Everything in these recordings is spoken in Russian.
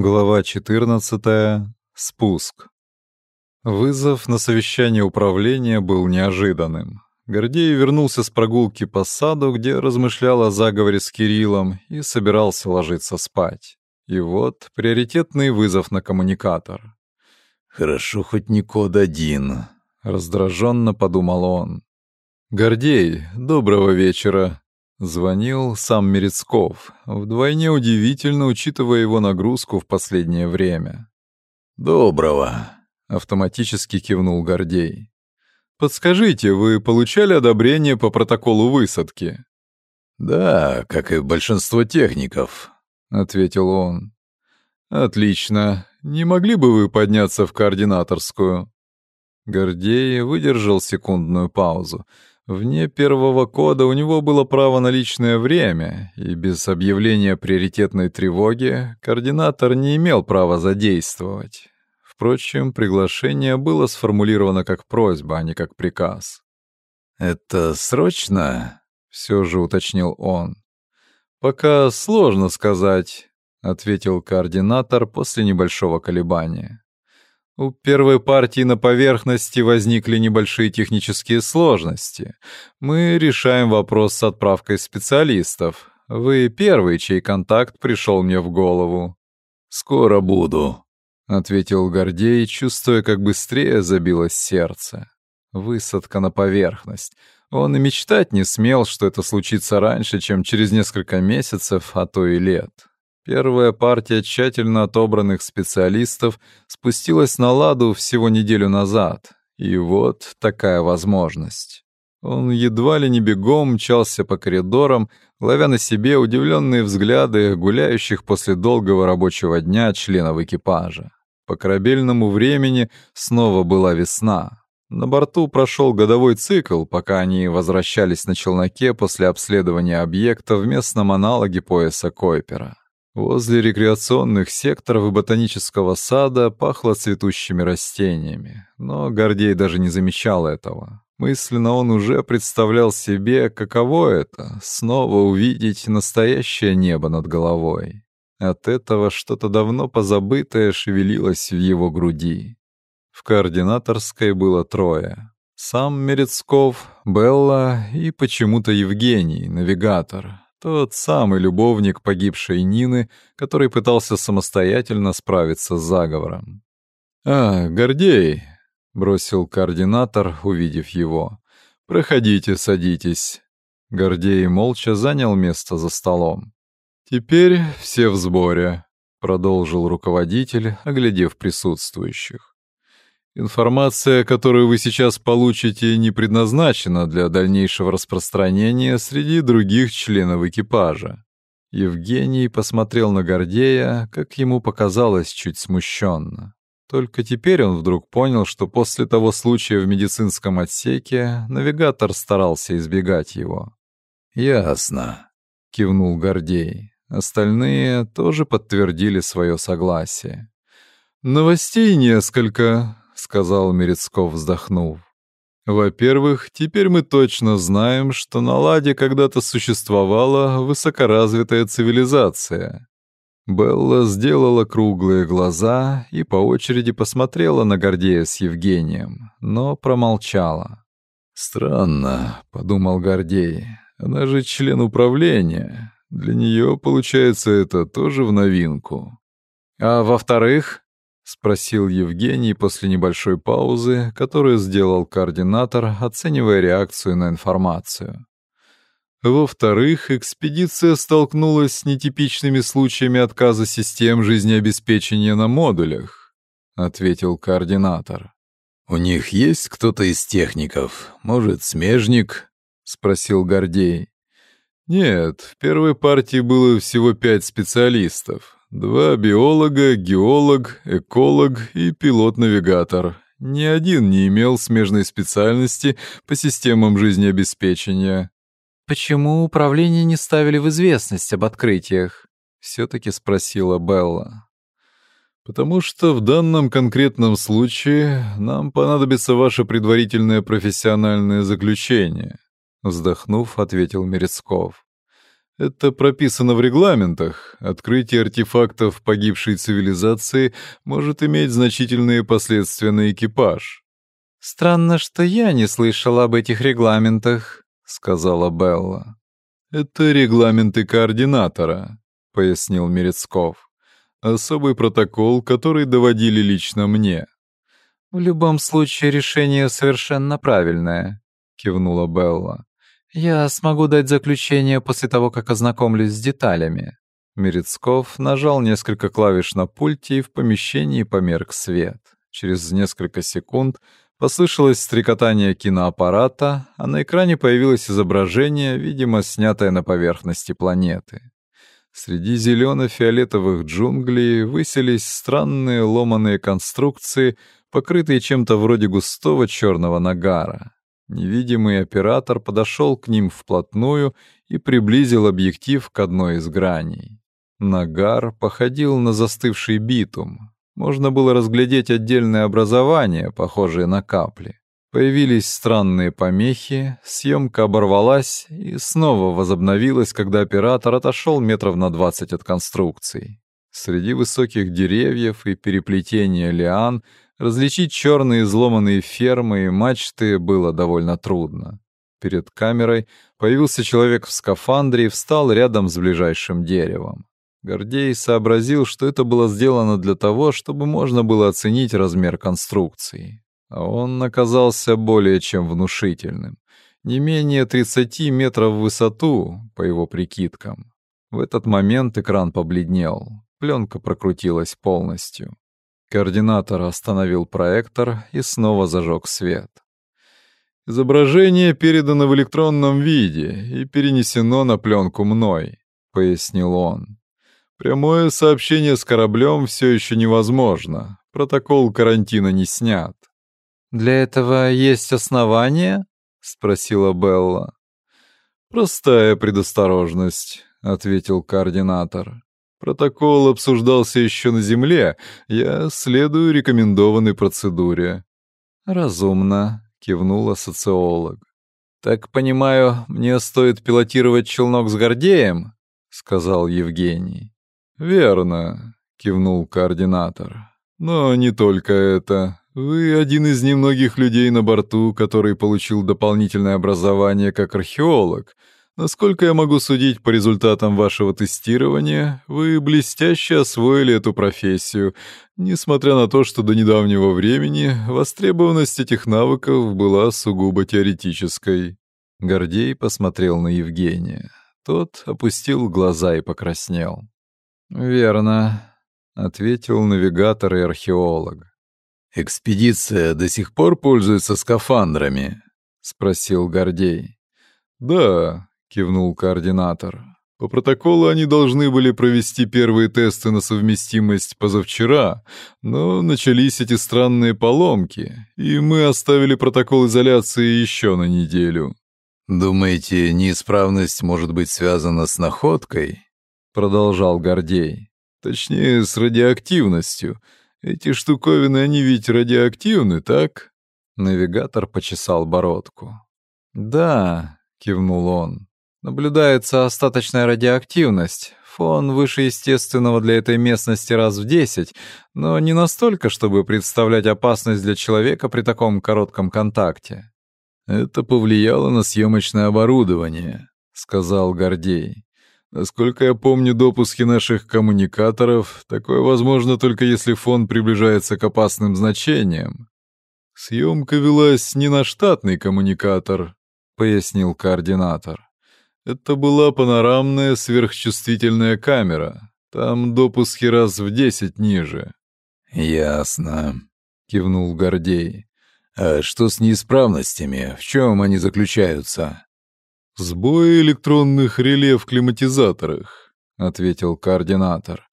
Глава 14. Спуск. Вызов на совещание управления был неожиданным. Гордей вернулся с прогулки по саду, где размышлял о заговоре с Кириллом и собирался ложиться спать. И вот приоритетный вызов на коммуникатор. «Хорошо, хоть не код один», — раздраженно подумал он. «Гордей, доброго вечера», Звонил сам Мерецков, вдвойне удивительно, учитывая его нагрузку в последнее время. «Доброго», — автоматически кивнул Гордей. «Подскажите, вы получали одобрение по протоколу высадки?» «Да, как и большинство техников», — ответил он. «Отлично. Не могли бы вы подняться в координаторскую?» Гордей выдержал секундную паузу, Вне первого кода у него было право на личное время, и без объявления приоритетной тревоги координатор не имел права задействовать. Впрочем, приглашение было сформулировано как просьба, а не как приказ. «Это срочно?» — все же уточнил он. «Пока сложно сказать», — ответил координатор после небольшого колебания. У первой партии на поверхности возникли небольшие технические сложности. Мы решаем вопрос с отправкой специалистов. Вы первый, чей контакт пришел мне в голову. «Скоро буду», — ответил Гордей, чувствуя, как быстрее забилось сердце. Высадка на поверхность. Он и мечтать не смел, что это случится раньше, чем через несколько месяцев, а то и лет. Первая партия тщательно отобранных специалистов спустилась на ладу всего неделю назад. И вот такая возможность. Он едва ли не бегом мчался по коридорам, ловя на себе удивленные взгляды гуляющих после долгого рабочего дня членов экипажа. По корабельному времени снова была весна. На борту прошел годовой цикл, пока они возвращались на челноке после обследования объекта в местном аналоге пояса Койпера. Возле рекреационных секторов и ботанического сада пахло цветущими растениями, но Гордей даже не замечал этого. Мысленно он уже представлял себе, каково это — снова увидеть настоящее небо над головой. От этого что-то давно позабытое шевелилось в его груди. В координаторской было трое. Сам Мерецков, Белла и почему-то Евгений, навигатор, тот самый любовник погибшей Нины, который пытался самостоятельно справиться с заговором. «А, Гордей!» — бросил координатор, увидев его. «Проходите, садитесь». Гордей молча занял место за столом. «Теперь все в сборе», — продолжил руководитель, оглядев присутствующих. Информация, которую вы сейчас получите, не предназначена для дальнейшего распространения среди других членов экипажа. Евгений посмотрел на Гордея, как ему показалось, чуть смущенно. Только теперь он вдруг понял, что после того случая в медицинском отсеке навигатор старался избегать его. «Ясно», — кивнул Гордей. Остальные тоже подтвердили свое согласие. «Новостей несколько», сказал Мерецков, вздохнув. Во-первых, теперь мы точно знаем, что на Ладе когда-то существовала высокоразвитая цивилизация. Белла сделала круглые глаза и по очереди посмотрела на Гордея с Евгением, но промолчала. «Странно», — подумал Гордей, — «она же член управления. Для нее, получается, это тоже в новинку». «А во-вторых», — спросил Евгений после небольшой паузы, которую сделал координатор, оценивая реакцию на информацию. Во-вторых, экспедиция столкнулась с нетипичными случаями отказа систем жизнеобеспечения на модулях, — ответил координатор. «У них есть кто-то из техников? Может, смежник?» — спросил Гордей. «Нет, в первой партии было всего пять специалистов, Два биолога, геолог, эколог и пилот-навигатор. Ни один не имел смежной специальности по системам жизнеобеспечения. «Почему управление не ставили в известность об открытиях?» — все-таки спросила Белла. «Потому что в данном конкретном случае нам понадобится ваше предварительное профессиональное заключение», — вздохнув, ответил Мерецков. Это прописано в регламентах. Открытие артефактов погибшей цивилизации может иметь значительные последствия на экипаж. Странно, что я не слышала об этих регламентах, сказала Белла. Это регламенты координатора, пояснил Мерецков. Особый протокол, который доводили лично мне. В любом случае решение совершенно правильное, кивнула Белла. Я смогу дать заключение после того, как ознакомлюсь с деталями. Мерецков нажал несколько клавиш на пульте, и в помещении померк свет. Через несколько секунд послышалось стрекотание киноаппарата, а на экране появилось изображение, видимо, снятое на поверхности планеты. Среди зелено-фиолетовых джунглей высились странные ломаные конструкции, покрытые чем-то вроде густого черного нагара. Невидимый оператор подошел к ним вплотную и приблизил объектив к одной из граней. Нагар походил на застывший битум. Можно было разглядеть отдельные образования, похожие на капли. Появились странные помехи, съемка оборвалась и снова возобновилась, когда оператор отошел метров на двадцать от конструкции. Среди высоких деревьев и переплетения лиан различить черные изломанные фермы и мачты было довольно трудно. Перед камерой появился человек в скафандре и встал рядом с ближайшим деревом. Гордей сообразил, что это было сделано для того, чтобы можно было оценить размер конструкции. А он оказался более чем внушительным. Не менее 30 метров в высоту, по его прикидкам. В этот момент экран побледнел. Пленка прокрутилась полностью. Координатор остановил проектор и снова зажег свет. «Изображение передано в электронном виде и перенесено на пленку мной», — пояснил он. «Прямое сообщение с кораблем все еще невозможно. Протокол карантина не снят. «Для этого есть основания?» — спросила Белла. «Простая предосторожность», — ответил координатор. «Протокол обсуждался еще на Земле. Я следую рекомендованной процедуре». «Разумно», — кивнула социолог. «Так понимаю, мне стоит пилотировать челнок с Гордеем?» — сказал Евгений. «Верно», — кивнул координатор. «Но не только это. Вы один из немногих людей на борту, который получил дополнительное образование как археолог. Насколько я могу судить по результатам вашего тестирования, вы блестяще освоили эту профессию, несмотря на то, что до недавнего времени востребованность этих навыков была сугубо теоретической. Гордей посмотрел на Евгения. Тот опустил глаза и покраснел. «Верно», — ответил навигатор и археолог. «Экспедиция до сих пор пользуется скафандрами?» — спросил Гордей. «Да», — кивнул координатор. «По протоколу они должны были провести первые тесты на совместимость позавчера, но начались эти странные поломки, и мы оставили протокол изоляции еще на неделю». «Думаете, неисправность может быть связана с находкой?» — продолжал Гордей. «Точнее, с радиоактивностью». Эти штуковины, они ведь радиоактивны, так? Навигатор почесал бородку. Да, кивнул он. Наблюдается остаточная радиоактивность. Фон выше естественного для этой местности раз в десять, но не настолько, чтобы представлять опасность для человека при таком коротком контакте. Это повлияло на съемочное оборудование, сказал Гордей. Насколько я помню допуски наших коммуникаторов, такое возможно только если фон приближается к опасным значениям. Съемка велась не на штатный коммуникатор, пояснил координатор. Это была панорамная сверхчувствительная камера. Там допуски раз в десять ниже. Ясно, кивнул Гордей. А что с неисправностями? В чем они заключаются? «Сбои электронных реле в климатизаторах», — ответил координатор.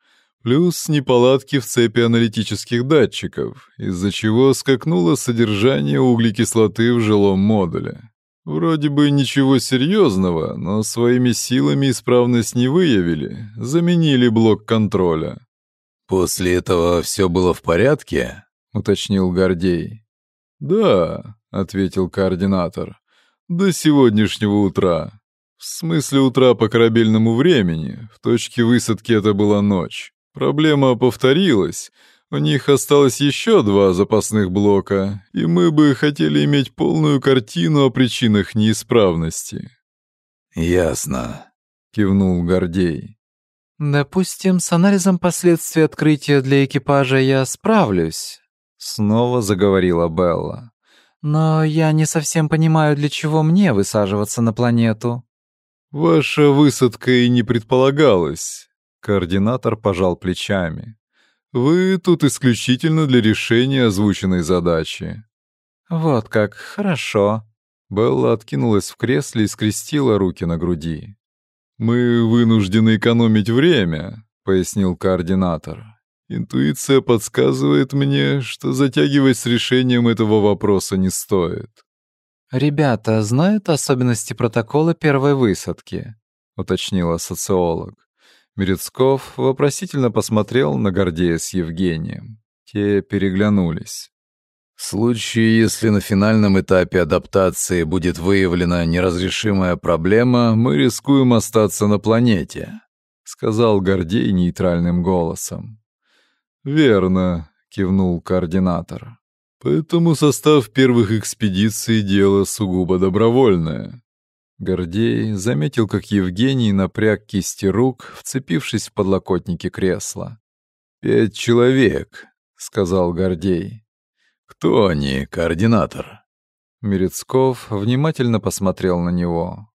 «Плюс неполадки в цепи аналитических датчиков, из-за чего скакнуло содержание углекислоты в жилом модуле. Вроде бы ничего серьезного, но своими силами исправность не выявили, заменили блок контроля». «После этого все было в порядке?» — уточнил Гордей. «Да», — ответил координатор до сегодняшнего утра. В смысле утра по корабельному времени. В точке высадки это была ночь. Проблема повторилась. У них осталось еще два запасных блока, и мы бы хотели иметь полную картину о причинах неисправности. «Ясно», — кивнул Гордей. «Допустим, с анализом последствий открытия для экипажа я справлюсь», — снова заговорила Белла. «Но я не совсем понимаю, для чего мне высаживаться на планету». «Ваша высадка и не предполагалась», — координатор пожал плечами. «Вы тут исключительно для решения озвученной задачи». «Вот как, хорошо». Белла откинулась в кресле и скрестила руки на груди. «Мы вынуждены экономить время», — пояснил координатор. «Интуиция подсказывает мне, что затягивать с решением этого вопроса не стоит». «Ребята знают особенности протокола первой высадки?» — уточнила социолог. Мерецков вопросительно посмотрел на Гордея с Евгением. Те переглянулись. В случае, если на финальном этапе адаптации будет выявлена неразрешимая проблема, мы рискуем остаться на планете, сказал Гордей нейтральным голосом. Верно, кивнул координатор. Поэтому состав первых экспедиций — дело сугубо добровольное. Гордей заметил, как Евгений напряг кисти рук, вцепившись в подлокотники кресла. «Пять человек», — сказал Гордей. «Кто они, координатор?» Мерецков внимательно посмотрел на него.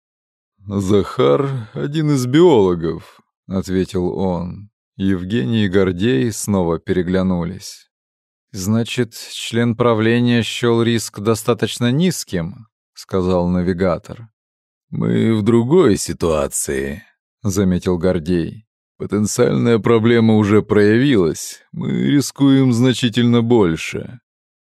«Захар — один из биологов», — ответил он. Евгений и Гордей снова переглянулись. «Значит, член правления счел риск достаточно низким?» — сказал навигатор. «Мы в другой ситуации», — заметил Гордей. «Потенциальная проблема уже проявилась. Мы рискуем значительно больше».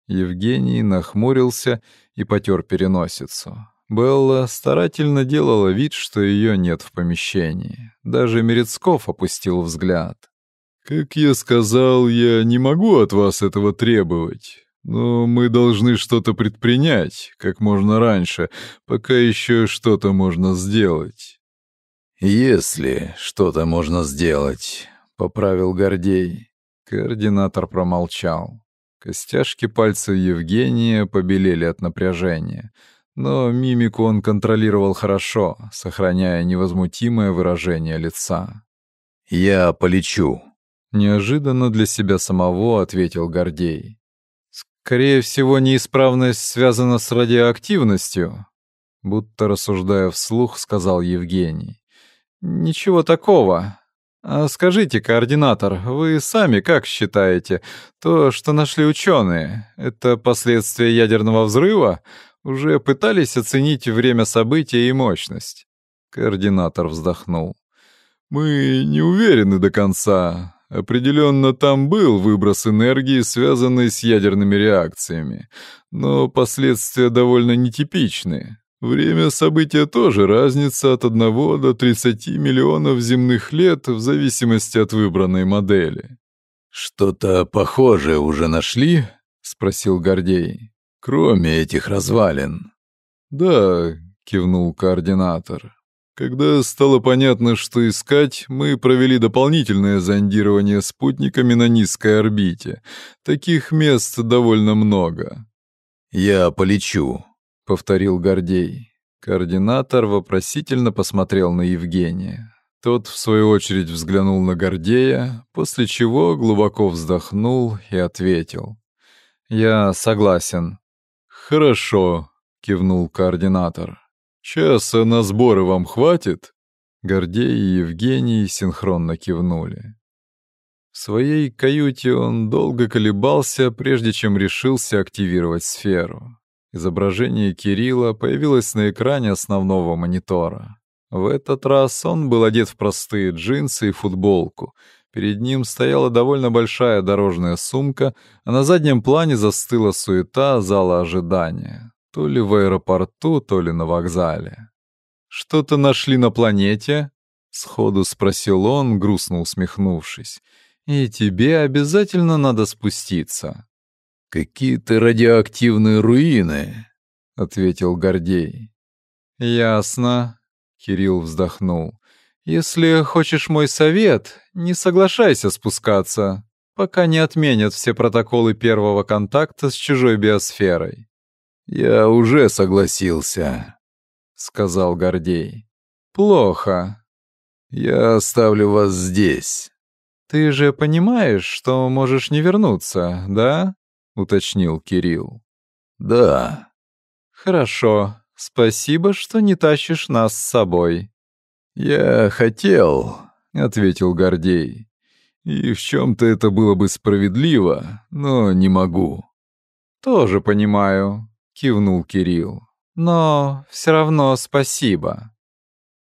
Евгений нахмурился и потер переносицу. Белла старательно делала вид, что ее нет в помещении. Даже Мерецков опустил взгляд. «Как я сказал, я не могу от вас этого требовать, но мы должны что-то предпринять как можно раньше, пока еще что-то можно сделать». «Если что-то можно сделать», — поправил Гордей. Координатор промолчал. Костяшки пальцев Евгения побелели от напряжения, но мимику он контролировал хорошо, сохраняя невозмутимое выражение лица. «Я полечу», Неожиданно для себя самого ответил Гордей. Скорее всего, неисправность связана с радиоактивностью, будто рассуждая вслух, сказал Евгений. Ничего такого. А скажите, координатор, вы сами как считаете, то, что нашли ученые, это последствия ядерного взрыва? Уже пытались оценить время события и мощность? Координатор вздохнул. Мы не уверены до конца. Определенно там был выброс энергии, связанный с ядерными реакциями, но последствия довольно нетипичные. Время события тоже разница от 1 до 30 миллионов земных лет в зависимости от выбранной модели. «Что-то похожее уже нашли?» — спросил Гордей. «Кроме этих развалин». «Да», — кивнул координатор. Когда стало понятно, что искать, мы провели дополнительное зондирование спутниками на низкой орбите. Таких мест довольно много. «Я полечу», — повторил Гордей. Координатор вопросительно посмотрел на Евгения. Тот, в свою очередь, взглянул на Гордея, после чего глубоко вздохнул и ответил. «Я согласен». «Хорошо», — кивнул координатор. «Часа на сборы вам хватит?» Гордей и Евгений синхронно кивнули. В своей каюте он долго колебался, прежде чем решился активировать сферу. Изображение Кирилла появилось на экране основного монитора. В этот раз он был одет в простые джинсы и футболку. Перед ним стояла довольно большая дорожная сумка, а на заднем плане застыла суета зала ожидания. То ли в аэропорту, то ли на вокзале. «Что-то нашли на планете?» — сходу спросил он, грустно усмехнувшись. «И тебе обязательно надо спуститься». «Какие-то радиоактивные руины», — ответил Гордей. «Ясно», — Кирилл вздохнул. Если хочешь мой совет, не соглашайся спускаться, пока не отменят все протоколы первого контакта с чужой биосферой. Я уже согласился, сказал Гордей. Плохо. Я оставлю вас здесь. Ты же понимаешь, что можешь не вернуться, да? уточнил Кирилл. Да. Хорошо. Спасибо, что не тащишь нас с собой. Я хотел, ответил Гордей. И в чем то это было бы справедливо, но не могу. Тоже понимаю, кивнул Кирилл. Но все равно спасибо.